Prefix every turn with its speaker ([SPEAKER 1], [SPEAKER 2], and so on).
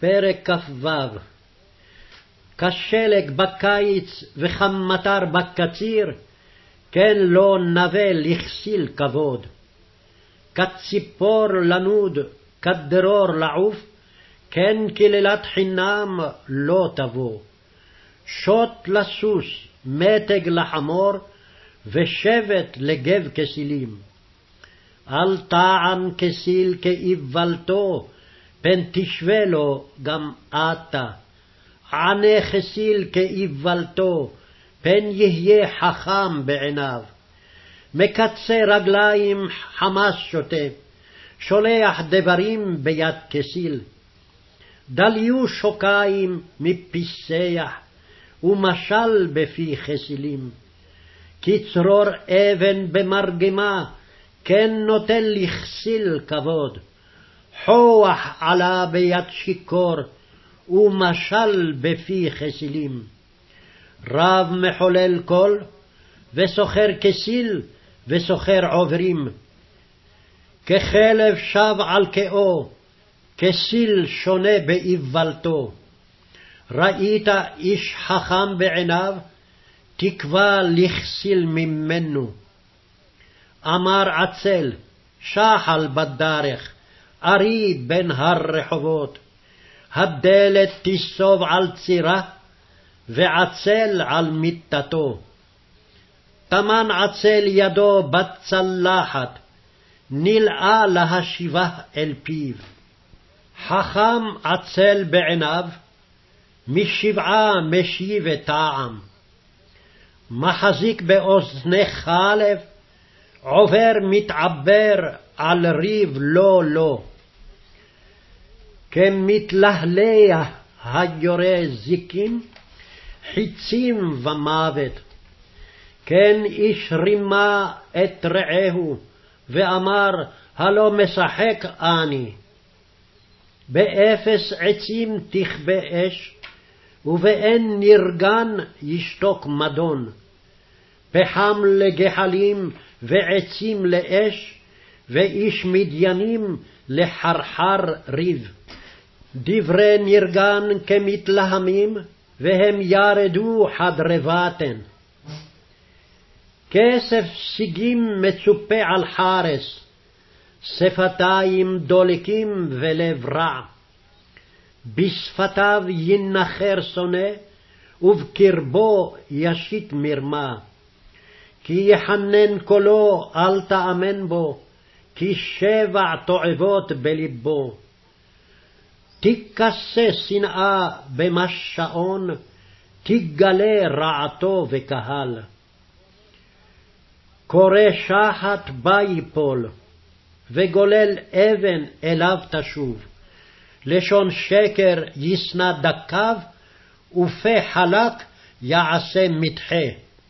[SPEAKER 1] פרק כ"ו כשלג בקיץ וכמטר בקציר, כן לא נבל הכסיל כבוד. כציפור לנוד, כדרור לעוף, כן קללת חינם לא תבוא. שוט לסוס, מתג לחמור, ושבט לגב כסילים. אל טעם כסיל כאיוולתו, פן תשווה לו גם אתה. ענה כסיל כאיוולתו, פן יהיה חכם בעיניו. מקצה רגליים חמס שותה, שולח דברים ביד כסיל. דליו שוקיים מפיסח, ומשל בפי כסילים. כצרור אבן במרגמה, כן נוטל לכסיל כבוד. חוח עלה ביד שיכור, ומשל בפי כסילים. רב מחולל קול, וסוחר כסיל, וסוחר עוברים. ככלב שב על קאו, כסיל שונה באיוולתו. ראית איש חכם בעיניו, תקווה לכסיל ממנו. אמר עצל, שחל בדרך, ארי בין הרחובות. הדלת תסוב על צירה, ועצל על מיטתו. טמן עצל ידו בצלחת, נלאה להשיבה אל פיו. חכם עצל בעיניו, משבעה משיב טעם. מחזיק באוזני חלב, עובר מתעבר על ריב לא לא. כמתלהלע היורה זיקים, חיצים ומוות. כן איש רימה את רעהו, ואמר, הלא משחק אני. באפס עצים תכבה אש, ובאין נרגן ישתוק מדון. פחם לגחלים ועצים לאש, ואיש מדיינים לחרחר ריב. דברי נרגן כמתלהמים, והם ירדו חדרבתן. כסף שיגים מצופה על חרס, שפתיים דולקים ולב רע. בשפתיו ינחר שונא, ובקרבו ישית מרמה. כי יחנן קולו, אל תאמן בו, כי שבע תועבות בלבו. תיכסה שנאה במשעון, תגלה רעתו וקהל. קורא שחת בה יפול, וגולל אבן אליו תשוב. לשון שקר ישנא דקיו, ופה חלק יעשה מדחה.